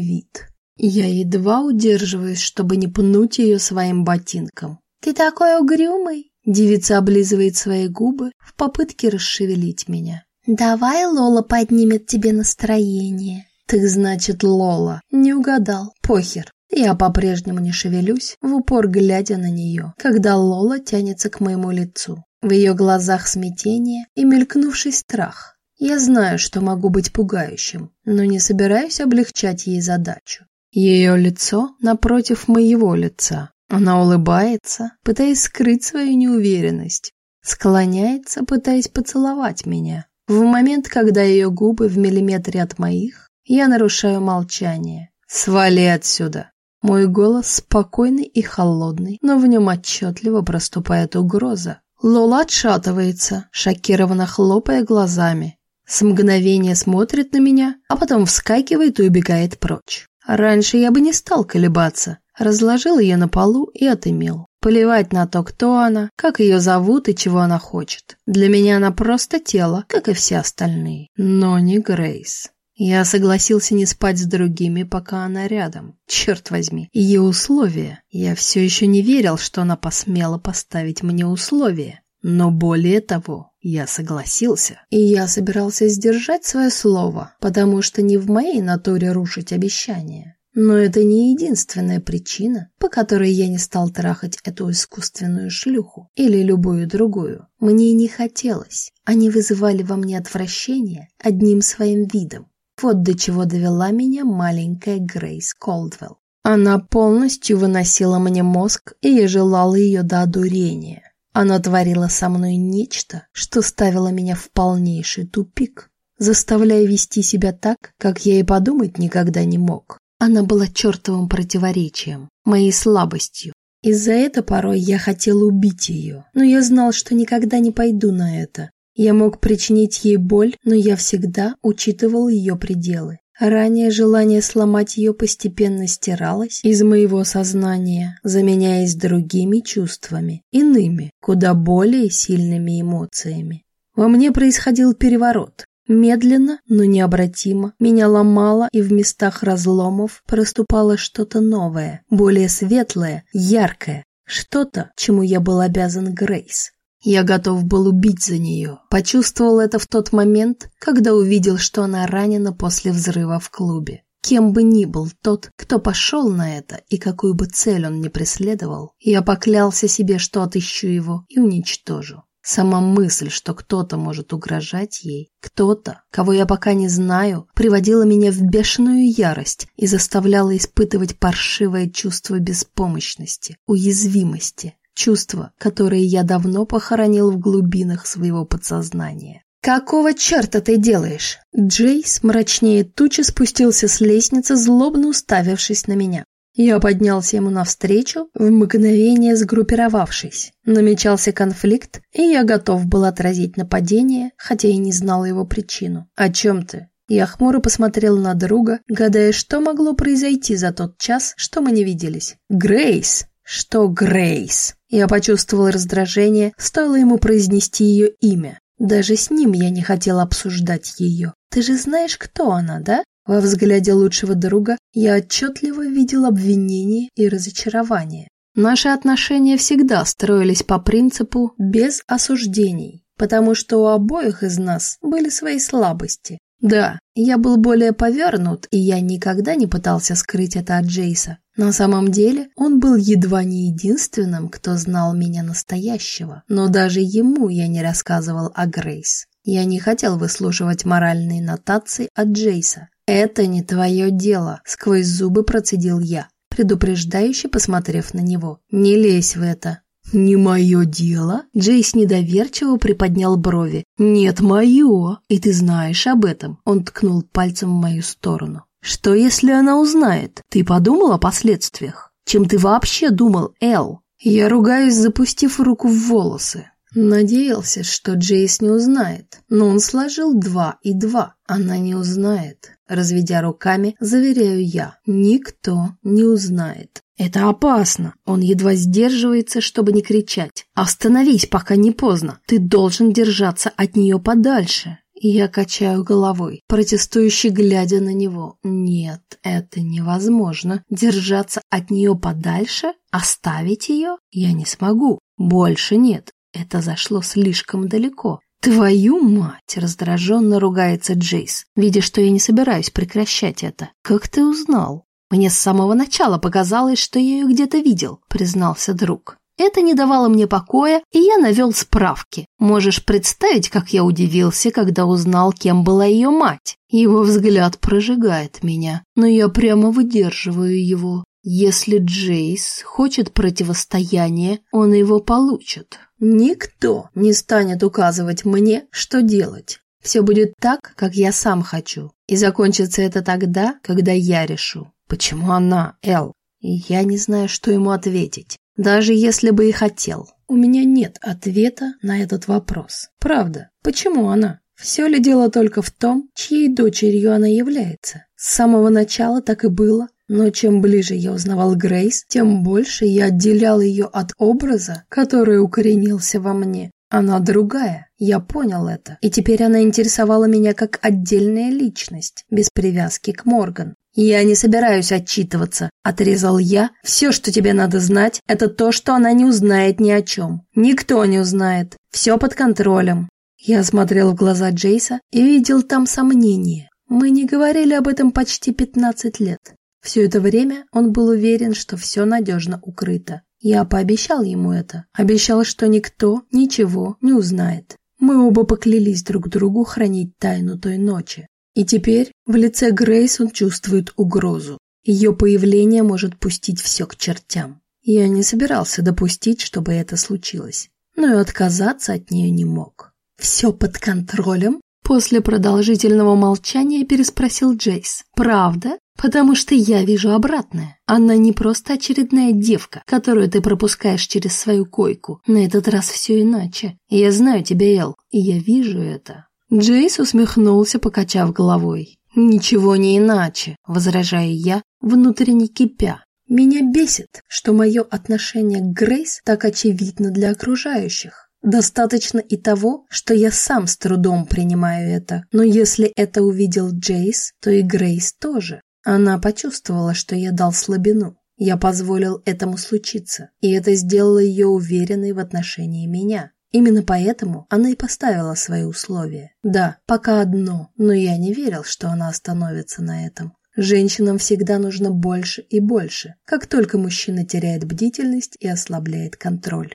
вид. Я едва удерживаюсь, чтобы не пнуть ее своим ботинком. «Ты такой угрюмый!» Девица облизывает свои губы в попытке расшевелить меня. «Давай Лола поднимет тебе настроение». «Так значит, Лола». Не угадал. Похер. Я по-прежнему не шевелюсь, в упор глядя на нее, когда Лола тянется к моему лицу. В ее глазах смятение и мелькнувший страх. Я знаю, что могу быть пугающим, но не собираюсь облегчать ей задачу. Ее лицо напротив моего лица. Она улыбается, пытаясь скрыть свою неуверенность. Склоняется, пытаясь поцеловать меня. В момент, когда ее губы в миллиметре от моих, я нарушаю молчание. Свали отсюда. Мой голос спокойный и холодный, но в нем отчетливо проступает угроза. Лола отшатывается, шокированно хлопая глазами. С мгновения смотрит на меня, а потом вскакивает и убегает прочь. Раньше я бы не стал колебаться. Разложил ее на полу и отымел. Плевать на то, кто она, как ее зовут и чего она хочет. Для меня она просто тело, как и все остальные. Но не Грейс. Я согласился не спать с другими, пока она рядом. Черт возьми, ее условия. Я все еще не верил, что она посмела поставить мне условия. Но более того, я согласился. И я собирался сдержать свое слово, потому что не в моей натуре рушить обещания. Но это не единственная причина, по которой я не стал трахать эту искусственную шлюху или любую другую. Мне не хотелось. Они вызывали во мне отвращение одним своим видом. Вот до чего довела меня маленькая Грейс Колдвелл. Она полностью выносила мне мозг, и я желала ее до одурения. Она творила со мной нечто, что ставило меня в полнейший тупик, заставляя вести себя так, как я и подумать никогда не мог. Она была чертовым противоречием, моей слабостью. Из-за этого порой я хотел убить ее, но я знал, что никогда не пойду на это, я мог причинить ей боль, но я всегда учитывал ее пределы. Ранее желание сломать ее постепенно стиралось из моего сознания, заменяясь другими чувствами, иными, куда более сильными эмоциями. Во мне происходил переворот. Медленно, но необратимо, меня ломало, и в местах разломов проступало что-то новое, более светлое, яркое, что-то, чему я был обязан Грейс. Я готов был убить за нее. Почувствовал это в тот момент, когда увидел, что она ранена после взрыва в клубе. Кем бы ни был тот, кто пошел на это и какую бы цель он ни преследовал, я поклялся себе, что отыщу его и уничтожу. Сама мысль, что кто-то может угрожать ей, кто-то, кого я пока не знаю, приводила меня в бешеную ярость и заставляла испытывать паршивое чувство беспомощности, уязвимости, Чувство, которое я давно похоронил в глубинах своего подсознания. «Какого черта ты делаешь?» Джейс мрачнее тучи спустился с лестницы, злобно уставившись на меня. Я поднялся ему навстречу, в мгновение сгруппировавшись. Намечался конфликт, и я готов был отразить нападение, хотя и не знал его причину. «О чем ты?» Я хмуро посмотрел на друга, гадая, что могло произойти за тот час, что мы не виделись. «Грейс!» «Что Грейс?» Я почувствовал раздражение, стоило ему произнести ее имя. Даже с ним я не хотел обсуждать ее. «Ты же знаешь, кто она, да?» Во взгляде лучшего друга я отчетливо видел обвинение и разочарование. Наши отношения всегда строились по принципу «без осуждений», потому что у обоих из нас были свои слабости. Да, я был более повернут, и я никогда не пытался скрыть это от Джейса. На самом деле, он был едва не единственным, кто знал меня настоящего. Но даже ему я не рассказывал о Грейс. Я не хотел выслушивать моральные нотации от Джейса. «Это не твое дело», — сквозь зубы процедил я, предупреждающе посмотрев на него. «Не лезь в это. «Не мое дело?» Джейс недоверчиво приподнял брови. «Нет, мое, и ты знаешь об этом». Он ткнул пальцем в мою сторону. «Что, если она узнает? Ты подумал о последствиях? Чем ты вообще думал, Эл?» Я ругаюсь, запустив руку в волосы. Надеялся, что Джейс не узнает, но он сложил два и два. Она не узнает. Разведя руками, заверяю я, никто не узнает. Это опасно. Он едва сдерживается, чтобы не кричать. Остановись, пока не поздно. Ты должен держаться от нее подальше. Я качаю головой, протестующе глядя на него. Нет, это невозможно. Держаться от нее подальше? Оставить ее? Я не смогу. Больше нет. Это зашло слишком далеко. «Твою мать!» — раздраженно ругается Джейс, видя, что я не собираюсь прекращать это. «Как ты узнал?» «Мне с самого начала показалось, что я ее где-то видел», — признался друг. Это не давало мне покоя, и я навел справки. Можешь представить, как я удивился, когда узнал, кем была ее мать. Его взгляд прожигает меня, но я прямо выдерживаю его. Если Джейс хочет противостояния, он его получит. Никто не станет указывать мне, что делать. Все будет так, как я сам хочу. И закончится это тогда, когда я решу. Почему она, Эл? Я не знаю, что ему ответить. Даже если бы и хотел. У меня нет ответа на этот вопрос. Правда, почему она? Все ли дело только в том, чьей дочерью она является? С самого начала так и было. Но чем ближе я узнавал Грейс, тем больше я отделял ее от образа, который укоренился во мне. Она другая, я понял это. И теперь она интересовала меня как отдельная личность, без привязки к Морган. «Я не собираюсь отчитываться», — отрезал я. «Все, что тебе надо знать, это то, что она не узнает ни о чем. Никто не узнает. Все под контролем». Я смотрел в глаза Джейса и видел там сомнение. Мы не говорили об этом почти 15 лет. Все это время он был уверен, что все надежно укрыто. Я пообещал ему это. Обещал, что никто ничего не узнает. Мы оба поклялись друг другу хранить тайну той ночи. И теперь в лице Грейс он чувствует угрозу. Ее появление может пустить все к чертям. Я не собирался допустить, чтобы это случилось, но и отказаться от нее не мог. «Все под контролем?» После продолжительного молчания переспросил Джейс. «Правда? Потому что я вижу обратное. Она не просто очередная девка, которую ты пропускаешь через свою койку. На этот раз все иначе. Я знаю тебя, Эл, и я вижу это. Джейс усмехнулся, покачав головой. «Ничего не иначе», — возражаю я, внутренне кипя. «Меня бесит, что мое отношение к Грейс так очевидно для окружающих. Достаточно и того, что я сам с трудом принимаю это. Но если это увидел Джейс, то и Грейс тоже. Она почувствовала, что я дал слабину. Я позволил этому случиться, и это сделало ее уверенной в отношении меня. Именно поэтому она и поставила свои условия. Да, пока одно, но я не верил, что она остановится на этом. Женщинам всегда нужно больше и больше, как только мужчина теряет бдительность и ослабляет контроль.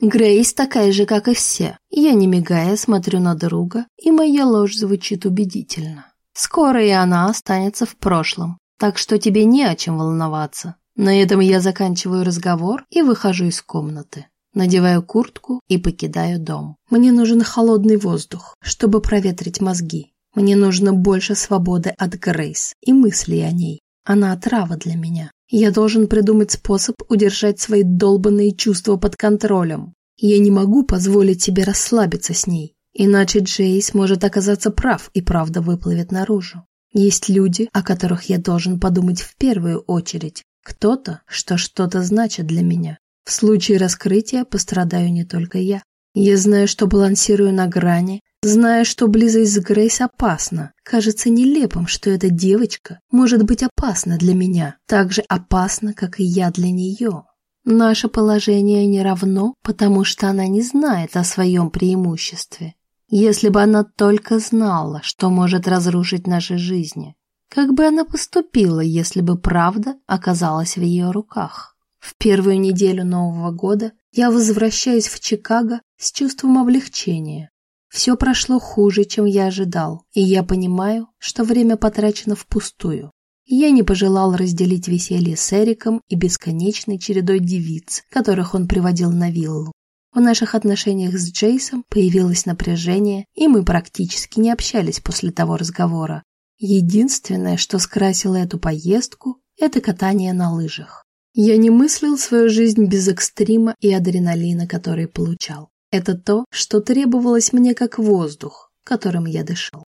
Грейс такая же, как и все. Я, не мигая, смотрю на друга, и моя ложь звучит убедительно. Скоро и она останется в прошлом, так что тебе не о чем волноваться. На этом я заканчиваю разговор и выхожу из комнаты. Надеваю куртку и покидаю дом. Мне нужен холодный воздух, чтобы проветрить мозги. Мне нужно больше свободы от Грейс и мыслей о ней. Она отрава для меня. Я должен придумать способ удержать свои долбанные чувства под контролем. Я не могу позволить себе расслабиться с ней, иначе Джейс может оказаться прав и правда выплывет наружу. Есть люди, о которых я должен подумать в первую очередь. Кто-то, что что-то значит для меня. В случае раскрытия пострадаю не только я. Я знаю, что балансирую на грани, знаю, что близость с Грейс опасна. Кажется нелепым, что эта девочка может быть опасна для меня, так же опасна, как и я для нее. Наше положение не равно, потому что она не знает о своем преимуществе. Если бы она только знала, что может разрушить наши жизни, как бы она поступила, если бы правда оказалась в ее руках? В первую неделю Нового года я возвращаюсь в Чикаго с чувством облегчения. Все прошло хуже, чем я ожидал, и я понимаю, что время потрачено впустую. Я не пожелал разделить веселье с Эриком и бесконечной чередой девиц, которых он приводил на виллу. В наших отношениях с Джейсом появилось напряжение, и мы практически не общались после того разговора. Единственное, что скрасило эту поездку, это катание на лыжах. Я не мыслил свою жизнь без экстрима и адреналина, который получал. Это то, что требовалось мне как воздух, которым я дышал.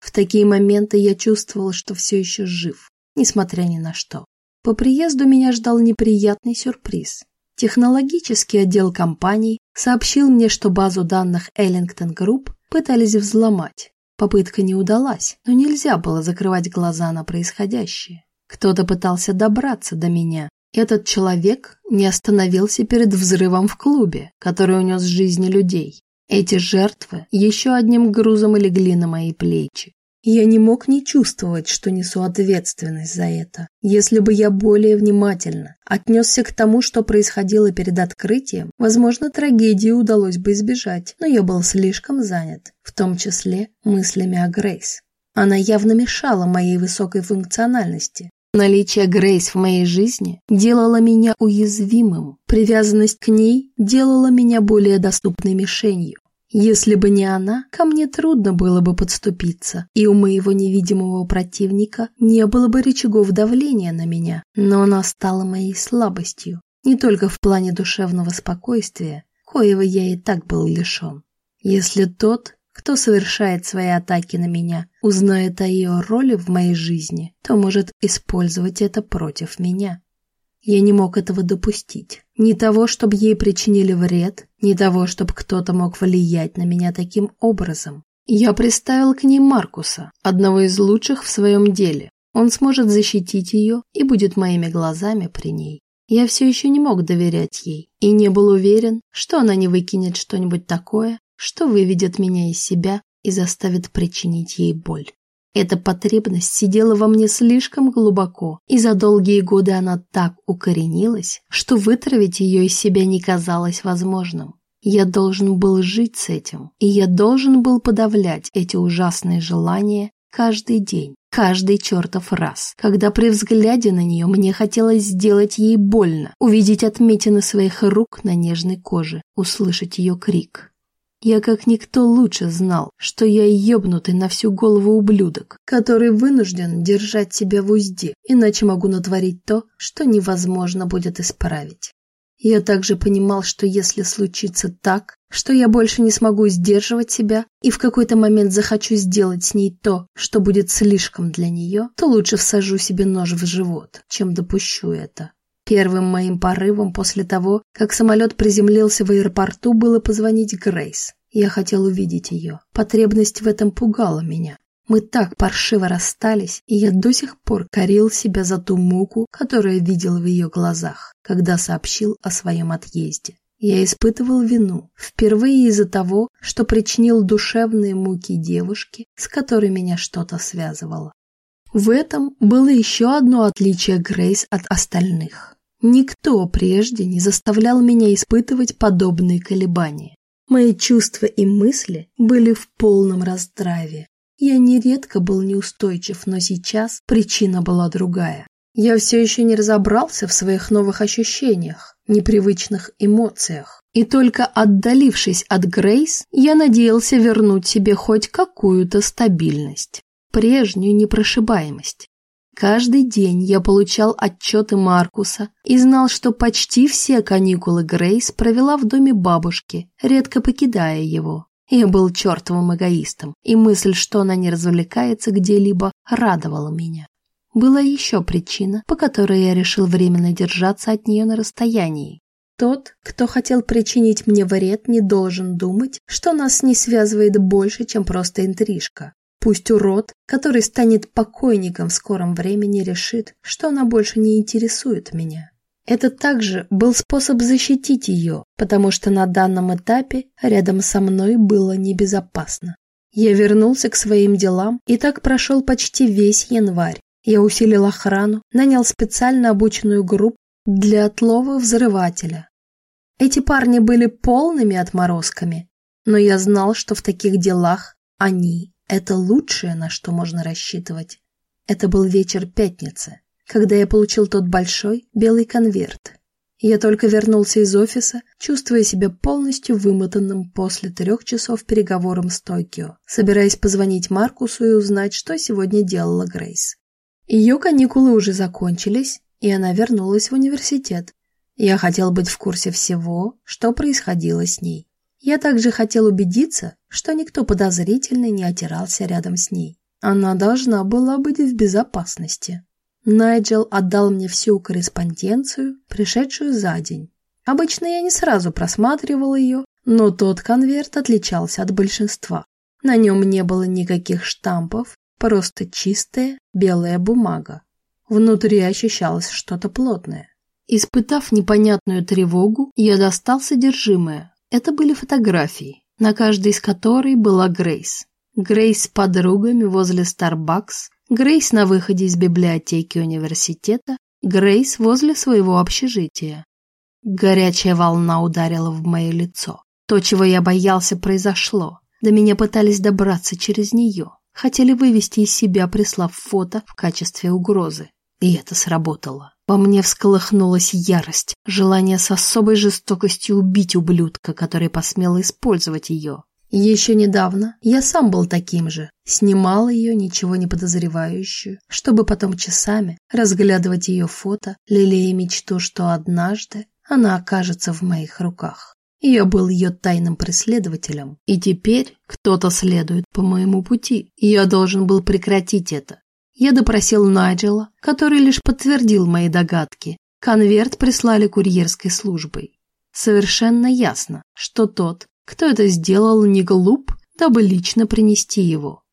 В такие моменты я чувствовал, что все еще жив, несмотря ни на что. По приезду меня ждал неприятный сюрприз. Технологический отдел компании сообщил мне, что базу данных Ellington Group пытались взломать. Попытка не удалась, но нельзя было закрывать глаза на происходящее. Кто-то пытался добраться до меня, этот человек не остановился перед взрывом в клубе, который унес жизни людей. Эти жертвы еще одним грузом легли на мои плечи. Я не мог не чувствовать, что несу ответственность за это. Если бы я более внимательно отнесся к тому, что происходило перед открытием, возможно, трагедии удалось бы избежать, но я был слишком занят, в том числе мыслями о Грейс. Она явно мешала моей высокой функциональности, Наличие Грейс в моей жизни делало меня уязвимым. Привязанность к ней делала меня более доступной мишенью. Если бы не она, ко мне трудно было бы подступиться, и у моего невидимого противника не было бы рычагов давления на меня, но она стала моей слабостью, не только в плане душевного спокойствия, коего я и так был лишен. Если тот, кто совершает свои атаки на меня, узнает о ее роли в моей жизни, то может использовать это против меня. Я не мог этого допустить. Ни того, чтобы ей причинили вред, ни того, чтобы кто-то мог влиять на меня таким образом. Я приставил к ней Маркуса, одного из лучших в своем деле. Он сможет защитить ее и будет моими глазами при ней. Я все еще не мог доверять ей и не был уверен, что она не выкинет что-нибудь такое, что выведет меня из себя и заставит причинить ей боль. Эта потребность сидела во мне слишком глубоко, и за долгие годы она так укоренилась, что вытравить ее из себя не казалось возможным. Я должен был жить с этим, и я должен был подавлять эти ужасные желания каждый день, каждый чертов раз, когда при взгляде на нее мне хотелось сделать ей больно, увидеть отметины своих рук на нежной коже, услышать ее крик. Я как никто лучше знал, что я ёбнутый на всю голову ублюдок, который вынужден держать себя в узде, иначе могу натворить то, что невозможно будет исправить. Я также понимал, что если случится так, что я больше не смогу сдерживать себя и в какой-то момент захочу сделать с ней то, что будет слишком для нее, то лучше всажу себе нож в живот, чем допущу это. Первым моим порывом после того, как самолет приземлился в аэропорту, было позвонить Грейс. Я хотел увидеть ее. Потребность в этом пугала меня. Мы так паршиво расстались, и я до сих пор корил себя за ту муку, которую видел в ее глазах, когда сообщил о своем отъезде. Я испытывал вину, впервые из-за того, что причинил душевные муки девушке, с которой меня что-то связывало. В этом было еще одно отличие Грейс от остальных. Никто прежде не заставлял меня испытывать подобные колебания. Мои чувства и мысли были в полном раздраве. Я нередко был неустойчив, но сейчас причина была другая. Я все еще не разобрался в своих новых ощущениях, непривычных эмоциях. И только отдалившись от Грейс, я надеялся вернуть себе хоть какую-то стабильность, прежнюю непрошибаемость. Каждый день я получал отчеты Маркуса и знал, что почти все каникулы Грейс провела в доме бабушки, редко покидая его. Я был чертовым эгоистом, и мысль, что она не развлекается где-либо, радовала меня. Была еще причина, по которой я решил временно держаться от нее на расстоянии. Тот, кто хотел причинить мне вред, не должен думать, что нас не связывает больше, чем просто интрижка. Пусть урод, который станет покойником в скором времени, решит, что она больше не интересует меня. Это также был способ защитить ее, потому что на данном этапе рядом со мной было небезопасно. Я вернулся к своим делам, и так прошел почти весь январь. Я усилил охрану, нанял специально обученную группу для отлова взрывателя. Эти парни были полными отморозками, но я знал, что в таких делах они это лучшее, на что можно рассчитывать. Это был вечер пятницы, когда я получил тот большой белый конверт. Я только вернулся из офиса, чувствуя себя полностью вымотанным после трех часов переговором с Токио, собираясь позвонить Маркусу и узнать, что сегодня делала Грейс. Ее каникулы уже закончились, и она вернулась в университет. Я хотел быть в курсе всего, что происходило с ней. Я также хотел убедиться, что никто подозрительный не отирался рядом с ней. Она должна была быть в безопасности. Найджел отдал мне всю корреспонденцию, пришедшую за день. Обычно я не сразу просматривал ее, но тот конверт отличался от большинства. На нем не было никаких штампов, просто чистая белая бумага. Внутри ощущалось что-то плотное. Испытав непонятную тревогу, я достал содержимое, это были фотографии, на каждой из которой была Грейс. Грейс с подругами возле Starbucks, Грейс на выходе из библиотеки университета, Грейс возле своего общежития. Горячая волна ударила в мое лицо. То, чего я боялся, произошло. До меня пытались добраться через нее. Хотели вывести из себя, прислав фото в качестве угрозы. И это сработало. Во мне всколыхнулась ярость, желание с особой жестокостью убить ублюдка, который посмел использовать ее. Еще недавно я сам был таким же. Снимал ее, ничего не подозревающую, чтобы потом часами разглядывать ее фото, лелея мечту, что однажды она окажется в моих руках. Я был ее тайным преследователем, и теперь кто-то следует по моему пути, я должен был прекратить это. Я допросил Найджела, который лишь подтвердил мои догадки. Конверт прислали курьерской службой. Совершенно ясно, что тот, кто это сделал, не глуп, дабы лично принести его.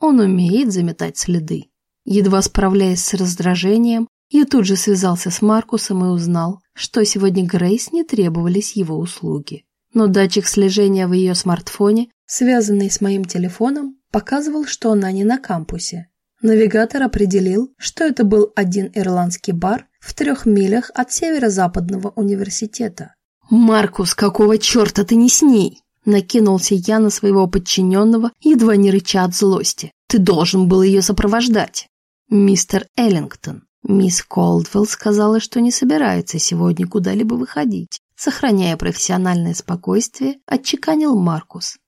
Он умеет заметать следы. Едва справляясь с раздражением, я тут же связался с Маркусом и узнал, что сегодня Грейс не требовались его услуги. Но датчик слежения в ее смартфоне, связанный с моим телефоном, показывал, что она не на кампусе. Навигатор определил, что это был один ирландский бар в трех милях от северо-западного университета. «Маркус, какого черта ты не с ней?» Накинулся я на своего подчиненного, едва не рыча от злости. «Ты должен был ее сопровождать!» «Мистер Эллингтон, мисс Колдвелл сказала, что не собирается сегодня куда-либо выходить». Сохраняя профессиональное спокойствие, отчеканил Маркус.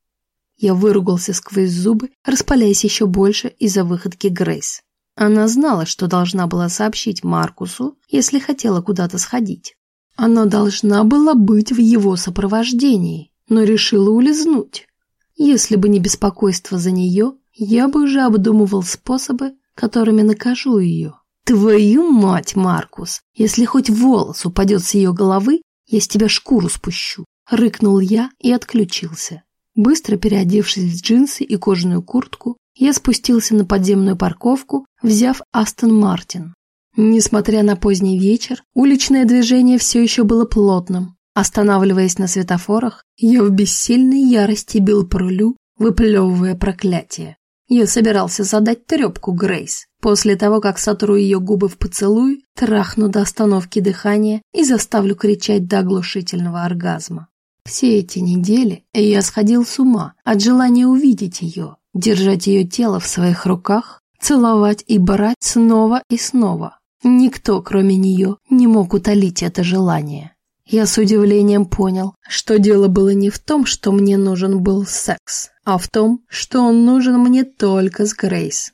Я выругался сквозь зубы, распаляясь еще больше из-за выходки Грейс. Она знала, что должна была сообщить Маркусу, если хотела куда-то сходить. Она должна была быть в его сопровождении, но решила улизнуть. Если бы не беспокойство за нее, я бы уже обдумывал способы, которыми накажу ее. Твою мать, Маркус! Если хоть волос упадет с ее головы, я с тебя шкуру спущу. Рыкнул я и отключился. Быстро переодевшись в джинсы и кожаную куртку, я спустился на подземную парковку, взяв Астон Мартин. Несмотря на поздний вечер, уличное движение все еще было плотным. Останавливаясь на светофорах, я в бессильной ярости бил по рулю, выплевывая проклятие. Я собирался задать трепку Грейс, после того, как сотру ее губы в поцелуй, трахну до остановки дыхания и заставлю кричать до оглушительного оргазма. Все эти недели я сходил с ума от желания увидеть ее, держать ее тело в своих руках, целовать и брать снова и снова. Никто, кроме нее, не мог утолить это желание. Я с удивлением понял, что дело было не в том, что мне нужен был секс, а в том, что он нужен мне только с Грейс.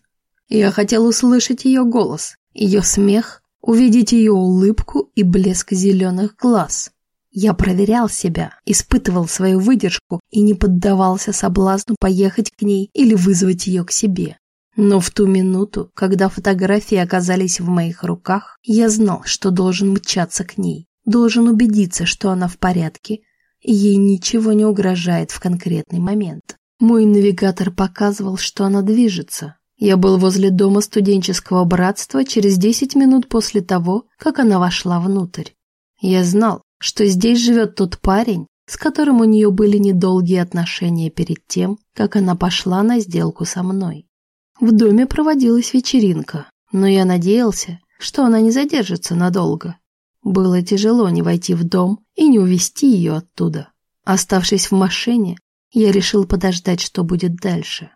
Я хотел услышать ее голос, ее смех, увидеть ее улыбку и блеск зеленых глаз. Я проверял себя, испытывал свою выдержку и не поддавался соблазну поехать к ней или вызвать ее к себе. Но в ту минуту, когда фотографии оказались в моих руках, я знал, что должен мчаться к ней, должен убедиться, что она в порядке, и ей ничего не угрожает в конкретный момент. Мой навигатор показывал, что она движется. Я был возле дома студенческого братства через 10 минут после того, как она вошла внутрь. Я знал, что здесь живет тот парень, с которым у нее были недолгие отношения перед тем, как она пошла на сделку со мной. В доме проводилась вечеринка, но я надеялся, что она не задержится надолго. Было тяжело не войти в дом и не увести ее оттуда. Оставшись в машине, я решил подождать, что будет дальше.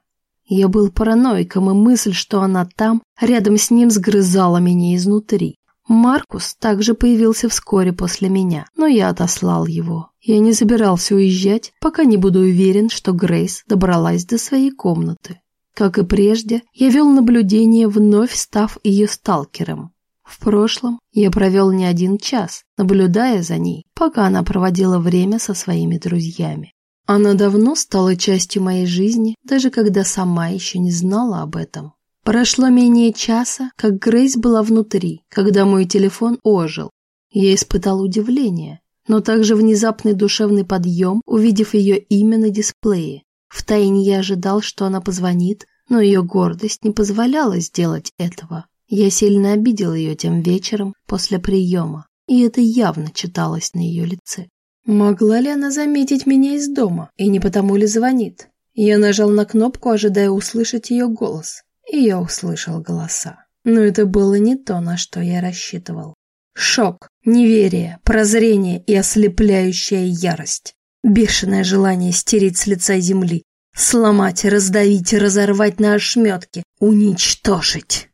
Я был параноиком, и мысль, что она там, рядом с ним, сгрызала меня изнутри. Маркус также появился вскоре после меня, но я отослал его. Я не собирался уезжать, пока не буду уверен, что Грейс добралась до своей комнаты. Как и прежде, я вел наблюдение, вновь став ее сталкером. В прошлом я провел не один час, наблюдая за ней, пока она проводила время со своими друзьями. Она давно стала частью моей жизни, даже когда сама еще не знала об этом. Прошло менее часа, как Грейс была внутри, когда мой телефон ожил. Я испытал удивление, но также внезапный душевный подъем, увидев ее имя на дисплее. Втайне я ожидал, что она позвонит, но ее гордость не позволяла сделать этого. Я сильно обидел ее тем вечером после приема, и это явно читалось на ее лице. Могла ли она заметить меня из дома, и не потому ли звонит? Я нажал на кнопку, ожидая услышать ее голос, и я услышал голоса. Но это было не то, на что я рассчитывал. Шок, неверие, прозрение и ослепляющая ярость. Бешеное желание стереть с лица земли, сломать, раздавить, разорвать на ошметки, уничтожить.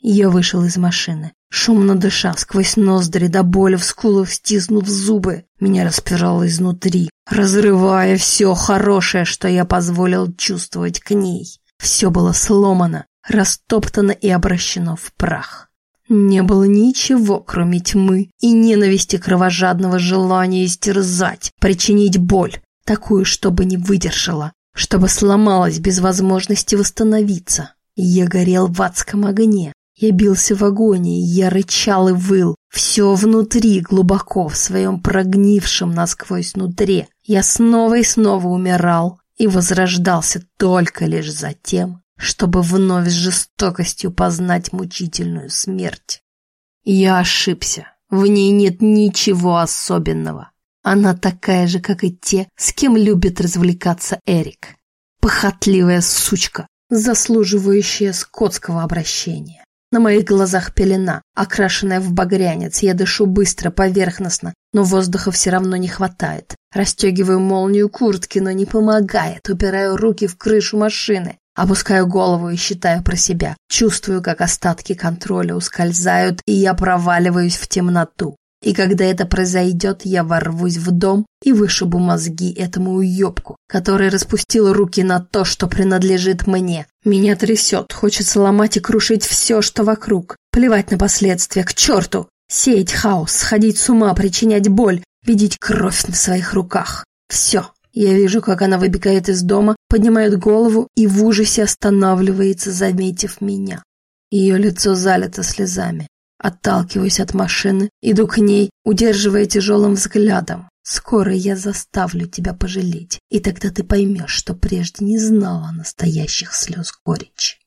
Я вышел из машины, шумно дыша, сквозь ноздри до боли в скулах стиснув зубы. Меня распирало изнутри, разрывая все хорошее, что я позволил чувствовать к ней. Все было сломано, растоптано и обращено в прах. Не было ничего, кроме тьмы и ненависти кровожадного желания истерзать, причинить боль, такую, чтобы не выдержала, чтобы сломалась без возможности восстановиться. Я горел в адском огне, я бился в агонии, я рычал и выл. Все внутри, глубоко, в своем прогнившем насквозь нутре. Я снова и снова умирал и возрождался только лишь за тем, чтобы вновь с жестокостью познать мучительную смерть. Я ошибся. В ней нет ничего особенного. Она такая же, как и те, с кем любит развлекаться Эрик. Похотливая сучка, заслуживающая скотского обращения. На моих глазах пелена, окрашенная в багрянец. Я дышу быстро, поверхностно, но воздуха все равно не хватает. Растегиваю молнию куртки, но не помогает. Упираю руки в крышу машины. Опускаю голову и считаю про себя. Чувствую, как остатки контроля ускользают, и я проваливаюсь в темноту. И когда это произойдет, я ворвусь в дом и вышибу мозги этому уебку, который распустил руки на то, что принадлежит мне. Меня трясет, хочется ломать и крушить все, что вокруг. Плевать на последствия, к черту! Сеять хаос, сходить с ума, причинять боль, видеть кровь на своих руках. Все. Я вижу, как она выбегает из дома, поднимает голову и в ужасе останавливается, заметив меня. Ее лицо залито слезами. Отталкиваюсь от машины, иду к ней, удерживая тяжелым взглядом. Скоро я заставлю тебя пожалеть, и тогда ты поймешь, что прежде не знала настоящих слез горечи.